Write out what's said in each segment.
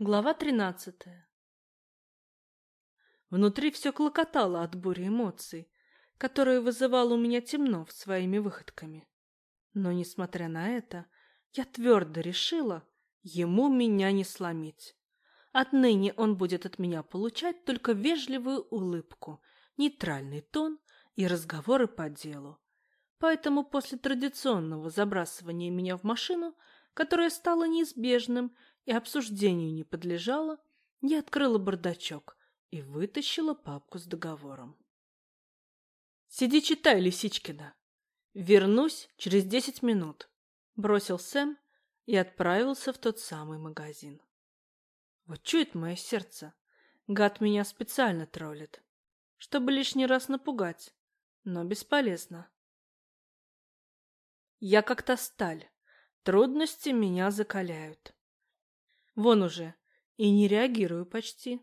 Глава тринадцатая Внутри все клокотало от бури эмоций, которые вызывал у меня Темнов своими выходками. Но, несмотря на это, я твердо решила, ему меня не сломить. Отныне он будет от меня получать только вежливую улыбку, нейтральный тон и разговоры по делу. Поэтому после традиционного забрасывания меня в машину, которое стало неизбежным и обсуждению не подлежало, я открыла бардачок и вытащила папку с договором. «Сиди читай, Лисичкина. Вернусь через десять минут», — бросил Сэм и отправился в тот самый магазин. Вот чует мое сердце. Гад меня специально троллит, чтобы лишний раз напугать, но бесполезно. Я как-то сталь. Трудности меня закаляют. Вон уже, и не реагирую почти.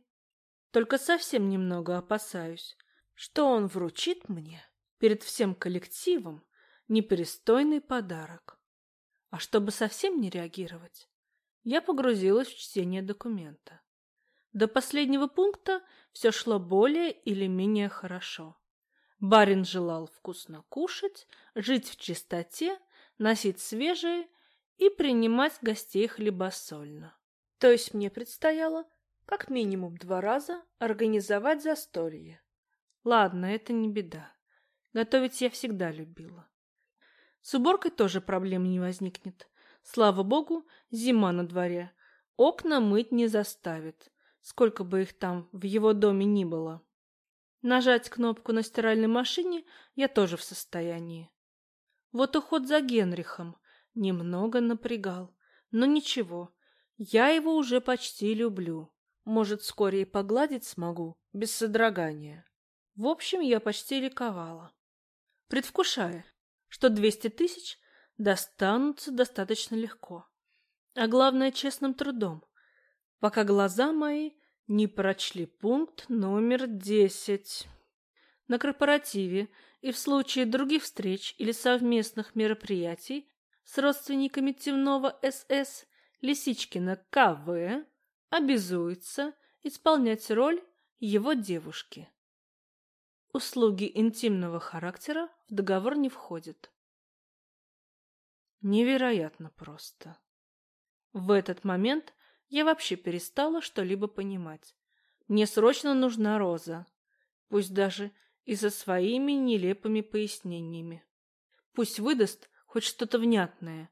Только совсем немного опасаюсь, что он вручит мне перед всем коллективом непристойный подарок. А чтобы совсем не реагировать, я погрузилась в чтение документа. До последнего пункта все шло более или менее хорошо. Барин желал вкусно кушать, жить в чистоте, носить свежее и принимать гостей хлебосольно. То есть мне предстояло как минимум два раза организовать застолье. Ладно, это не беда. Готовить я всегда любила. С уборкой тоже проблем не возникнет. Слава богу, зима на дворе. Окна мыть не заставит, сколько бы их там в его доме ни было. Нажать кнопку на стиральной машине я тоже в состоянии. Вот уход за Генрихом немного напрягал, но ничего, я его уже почти люблю. Может, вскоре и погладить смогу, без содрогания. В общем, я почти ликовала, предвкушая, что двести тысяч достанутся достаточно легко. А главное, честным трудом, пока глаза мои не прочли пункт номер десять. На корпоративе и в случае других встреч или совместных мероприятий с родственниками темного СС Лисичкина КВ обязуется исполнять роль его девушки. Услуги интимного характера в договор не входят. Невероятно просто. В этот момент я вообще перестала что-либо понимать. Мне срочно нужна Роза, пусть даже и со своими нелепыми пояснениями. Пусть выдаст хоть что-то внятное,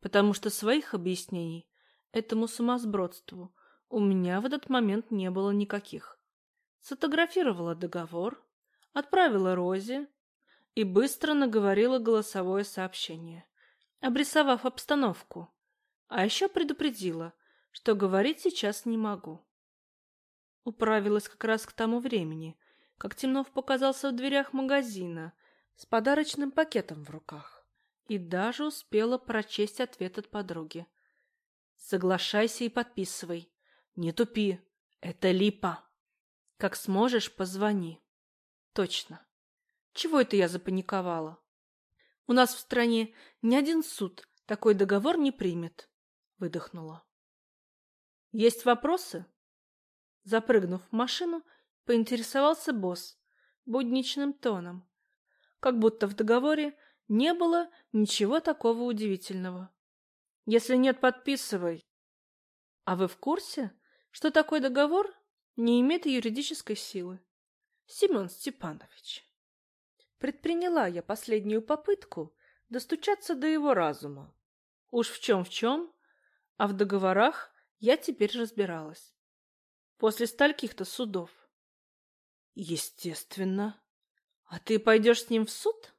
потому что своих объяснений этому сумасбродству у меня в этот момент не было никаких. Сфотографировала договор, отправила Розе и быстро наговорила голосовое сообщение обрисовав обстановку, а еще предупредила, что говорить сейчас не могу. Управилась как раз к тому времени, как Темнов показался в дверях магазина с подарочным пакетом в руках и даже успела прочесть ответ от подруги. «Соглашайся и подписывай. Не тупи. Это липа. Как сможешь, позвони». «Точно. Чего это я запаниковала?» У нас в стране ни один суд такой договор не примет, выдохнула. Есть вопросы? Запрыгнув в машину, поинтересовался босс будничным тоном, как будто в договоре не было ничего такого удивительного. Если нет, подписывай. А вы в курсе, что такой договор не имеет юридической силы? Семен Степанович. Предприняла я последнюю попытку достучаться до его разума. Уж в чем в чем, а в договорах я теперь разбиралась. После стольких-то судов. Естественно. А ты пойдешь с ним в суд?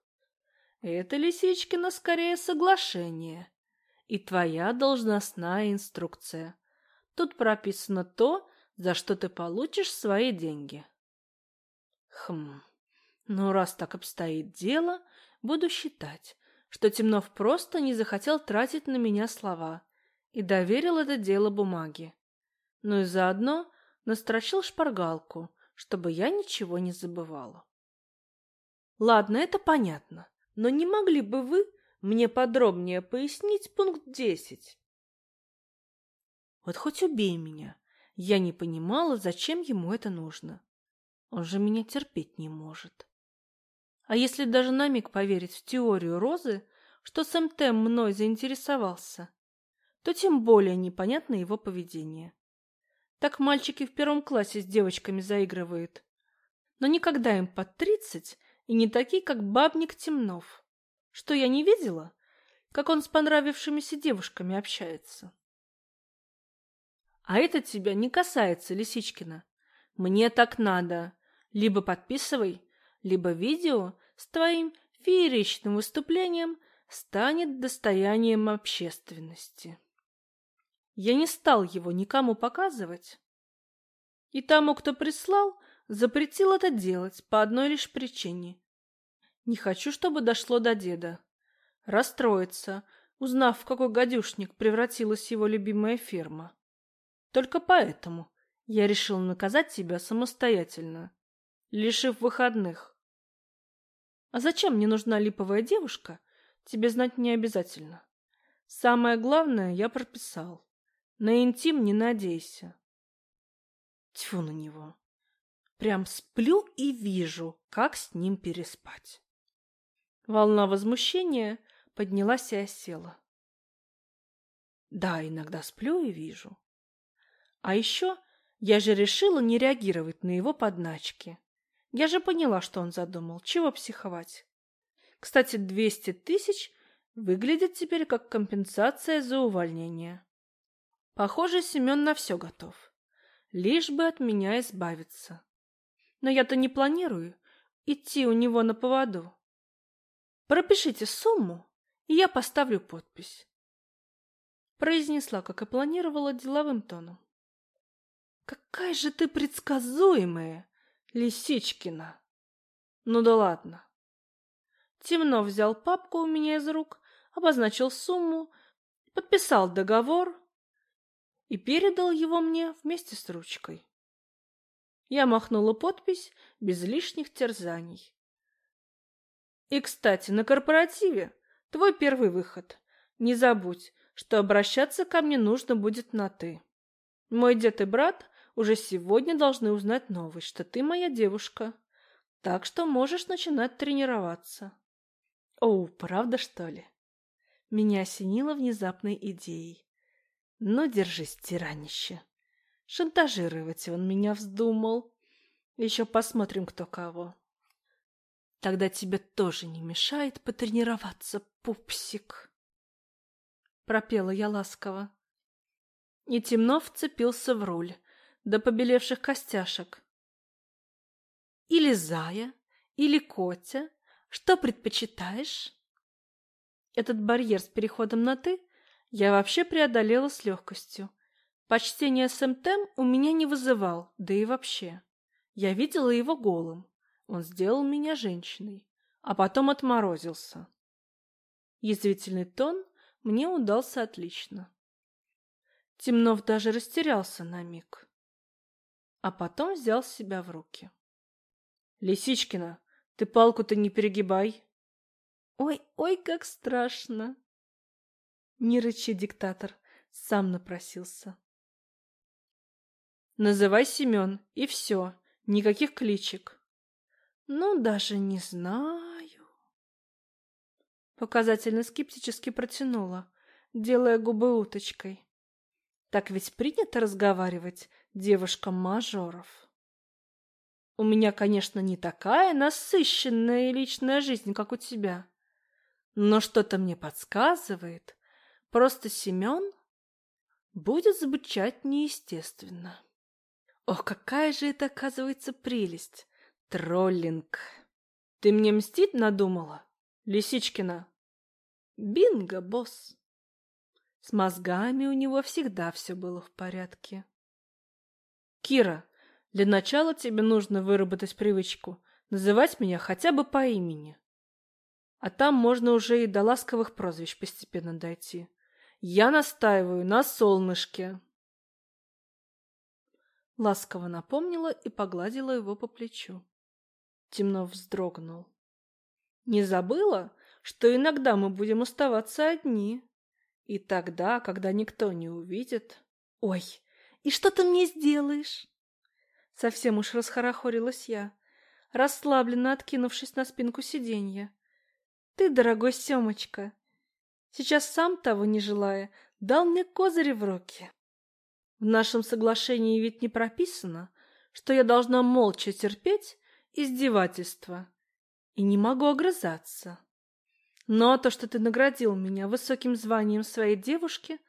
Это, Лисичкина, скорее соглашение. И твоя должностная инструкция. Тут прописано то, за что ты получишь свои деньги. Хм... Но раз так обстоит дело, буду считать, что Темнов просто не захотел тратить на меня слова и доверил это дело бумаге. Ну и заодно настрочил шпаргалку, чтобы я ничего не забывала. Ладно, это понятно, но не могли бы вы мне подробнее пояснить пункт десять? Вот хоть убей меня. Я не понимала, зачем ему это нужно. Он же меня терпеть не может. А если даже на миг поверить в теорию Розы, что Сэм Тэм мной заинтересовался, то тем более непонятно его поведение. Так мальчики в первом классе с девочками заигрывают. Но никогда им под тридцать и не такие, как бабник Темнов. Что я не видела? Как он с понравившимися девушками общается. А это тебя не касается, Лисичкина. Мне так надо. Либо подписывай, либо видео с твоим фееричным выступлением станет достоянием общественности. Я не стал его никому показывать. И тому, кто прислал, запретил это делать по одной лишь причине. Не хочу, чтобы дошло до деда. Расстроится, узнав, в какой гадюшник превратилась его любимая ферма. Только поэтому я решил наказать тебя самостоятельно, лишив выходных. А зачем мне нужна липовая девушка, тебе знать не обязательно. Самое главное я прописал. На интим не надейся. Тьфу на него. Прям сплю и вижу, как с ним переспать. Волна возмущения поднялась и осела. Да, иногда сплю и вижу. А еще я же решила не реагировать на его подначки. Я же поняла, что он задумал. Чего психовать? Кстати, двести тысяч выглядит теперь как компенсация за увольнение. Похоже, Семен на все готов. Лишь бы от меня избавиться. Но я-то не планирую идти у него на поводу. Пропишите сумму, и я поставлю подпись. Произнесла, как и планировала, деловым тоном. Какая же ты предсказуемая, Лисичкина! Ну да ладно. Темно взял папку у меня из рук, обозначил сумму, подписал договор и передал его мне вместе с ручкой. Я махнула подпись без лишних терзаний. И, кстати, на корпоративе твой первый выход. Не забудь, что обращаться ко мне нужно будет на «ты». Мой дед и брат уже сегодня должны узнать новость, что ты моя девушка. Так что можешь начинать тренироваться. О, правда, что ли? Меня осенило внезапной идеей. Ну, держись, тиранище. Шантажировать он меня вздумал. Еще посмотрим, кто кого. Тогда тебе тоже не мешает потренироваться, пупсик. Пропела я ласково. И темно вцепился в руль до побелевших костяшек. Или Зая, или Котя. Что предпочитаешь? Этот барьер с переходом на «ты» я вообще преодолела с легкостью. Почтение Сэмтем у меня не вызывал, да и вообще. Я видела его голым. Он сделал меня женщиной, а потом отморозился. Язвительный тон мне удался отлично. Темнов даже растерялся на миг, а потом взял себя в руки. «Лисичкина, ты палку-то не перегибай!» «Ой, ой, как страшно!» Не рычи, диктатор, сам напросился. Называй Семен, и все, никаких кличек. Ну, даже не знаю. Показательно скептически протянула, делая губы уточкой. Так ведь принято разговаривать девушкам-мажоров. У меня, конечно, не такая насыщенная личная жизнь, как у тебя. Но что-то мне подсказывает, Просто Семен будет звучать неестественно. Ох, какая же это, оказывается, прелесть! Троллинг! Ты мне мстить надумала, Лисичкина? Бинго, босс! С мозгами у него всегда все было в порядке. Кира, для начала тебе нужно выработать привычку называть меня хотя бы по имени. А там можно уже и до ласковых прозвищ постепенно дойти. Я настаиваю на солнышке. Ласково напомнила и погладила его по плечу. Темно вздрогнул. Не забыла, что иногда мы будем оставаться одни. И тогда, когда никто не увидит, Ой, и что ты мне сделаешь? Совсем уж расхорохорилась я, расслабленно откинувшись на спинку сиденья. Ты, дорогой Семочка, сейчас сам того не желая, дал мне козыри в руки. В нашем соглашении ведь не прописано, что я должна молча терпеть издевательства и не могу огрызаться. Но то, что ты наградил меня высоким званием своей девушки,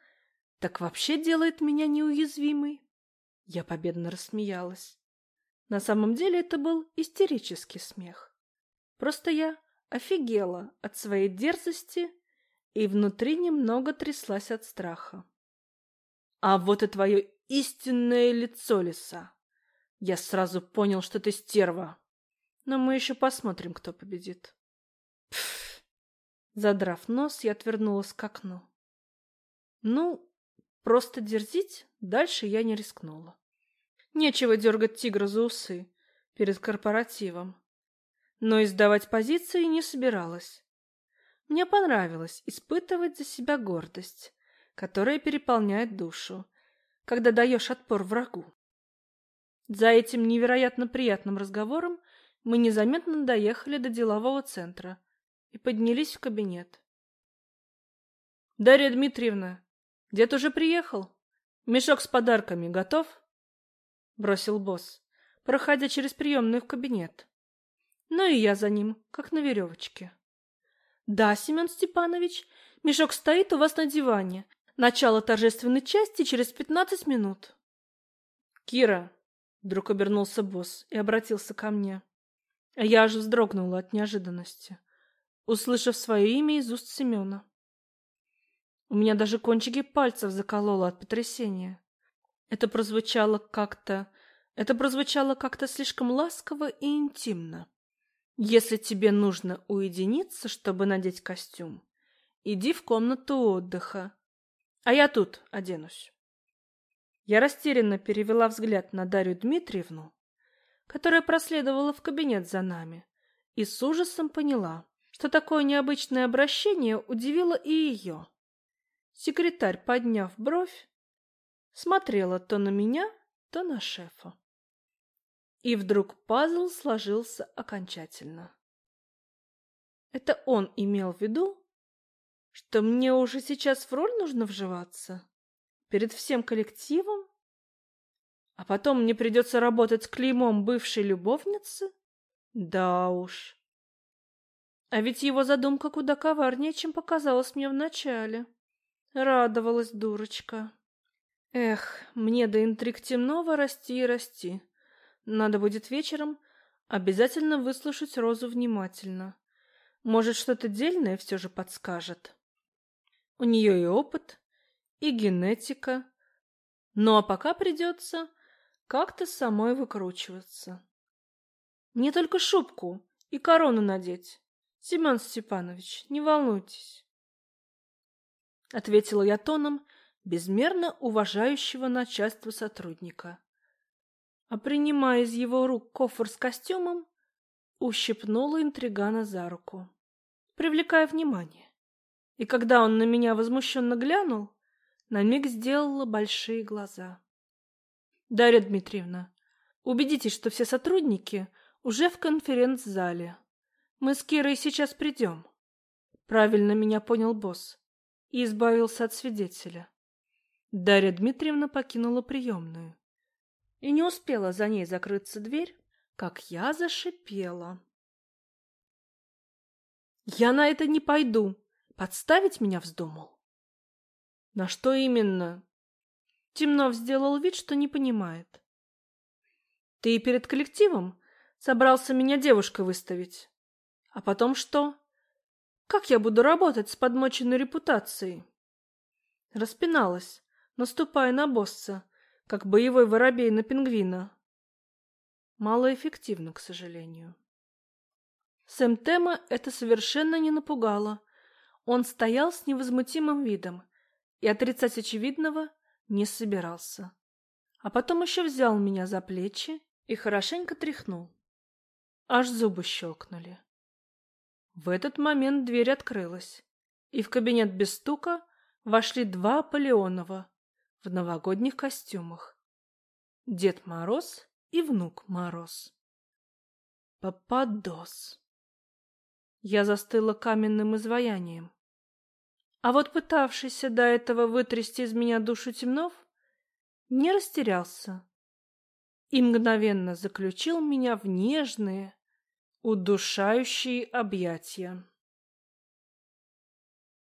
так вообще делает меня неуязвимой. Я победно рассмеялась. На самом деле это был истерический смех. Просто я офигела от своей дерзости и внутри немного тряслась от страха. А вот и твое истинное лицо, лиса. Я сразу понял, что ты стерва. Но мы еще посмотрим, кто победит. Пф. Задрав нос, я отвернулась к окну. Ну, просто дерзить дальше я не рискнула. Нечего дергать тигра за усы перед корпоративом. Но издавать позиции не собиралась. Мне понравилось испытывать за себя гордость, которая переполняет душу, когда даешь отпор врагу. За этим невероятно приятным разговором мы незаметно доехали до делового центра и поднялись в кабинет. «Дарья Дмитриевна, дед уже приехал? Мешок с подарками готов?» — бросил босс, проходя через приемную в кабинет. Ну и я за ним, как на веревочке. «Да, Семен Степанович, мешок стоит у вас на диване. Начало торжественной части через пятнадцать минут». «Кира!» — вдруг обернулся босс и обратился ко мне. А я аж вздрогнула от неожиданности, услышав свое имя из уст Семена. У меня даже кончики пальцев закололо от потрясения. Это прозвучало как-то... Это прозвучало как-то слишком ласково и интимно. Если тебе нужно уединиться, чтобы надеть костюм, иди в комнату отдыха, а я тут оденусь. Я растерянно перевела взгляд на Дарью Дмитриевну, которая проследовала в кабинет за нами, и с ужасом поняла, что такое необычное обращение удивило и ее. Секретарь, подняв бровь, смотрела то на меня, то на шефа. И вдруг пазл сложился окончательно. Это он имел в виду, что мне уже сейчас в роль нужно вживаться? Перед всем коллективом? А потом мне придется работать с клеймом бывшей любовницы? Да уж. А ведь его задумка куда коварнее, чем показалось мне вначале. Радовалась дурочка. Эх, мне до интриг темного расти и расти. Надо будет вечером обязательно выслушать Розу внимательно. Может, что-то дельное все же подскажет. У нее и опыт, и генетика. Ну а пока придется как-то самой выкручиваться. Мне только шубку и корону надеть. Семен Степанович, не волнуйтесь. Ответила я тоном безмерно уважающего начальства сотрудника а принимая из его рук кофр с костюмом, ущипнула интригана за руку, привлекая внимание. И когда он на меня возмущенно глянул, на миг сделала большие глаза. Дарья Дмитриевна, убедитесь, что все сотрудники уже в конференц-зале. Мы с Кирой сейчас придем. Правильно меня понял босс и избавился от свидетеля. Дарья Дмитриевна покинула приемную и не успела за ней закрыться дверь, как я зашипела. «Я на это не пойду. Подставить меня вздумал?» «На что именно?» Темнов сделал вид, что не понимает. «Ты перед коллективом собрался меня девушкой выставить. А потом что? Как я буду работать с подмоченной репутацией?» Распиналась, наступая на босса, как боевой воробей на пингвина. Малоэффективно, к сожалению. Сэм Тема это совершенно не напугало. Он стоял с невозмутимым видом и отрицать очевидного не собирался. А потом еще взял меня за плечи и хорошенько тряхнул. Аж зубы щелкнули. В этот момент дверь открылась, и в кабинет без стука вошли два Аполеонова в новогодних костюмах. Дед Мороз и внук Мороз. Попадос. Я застыла каменным изваянием. А вот пытавшийся до этого вытрясти из меня душу Темнов не растерялся и мгновенно заключил меня в нежные, удушающие объятия.